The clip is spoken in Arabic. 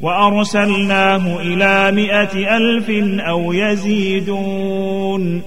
وأرسلناه إلى مائة ألف أو يزيدون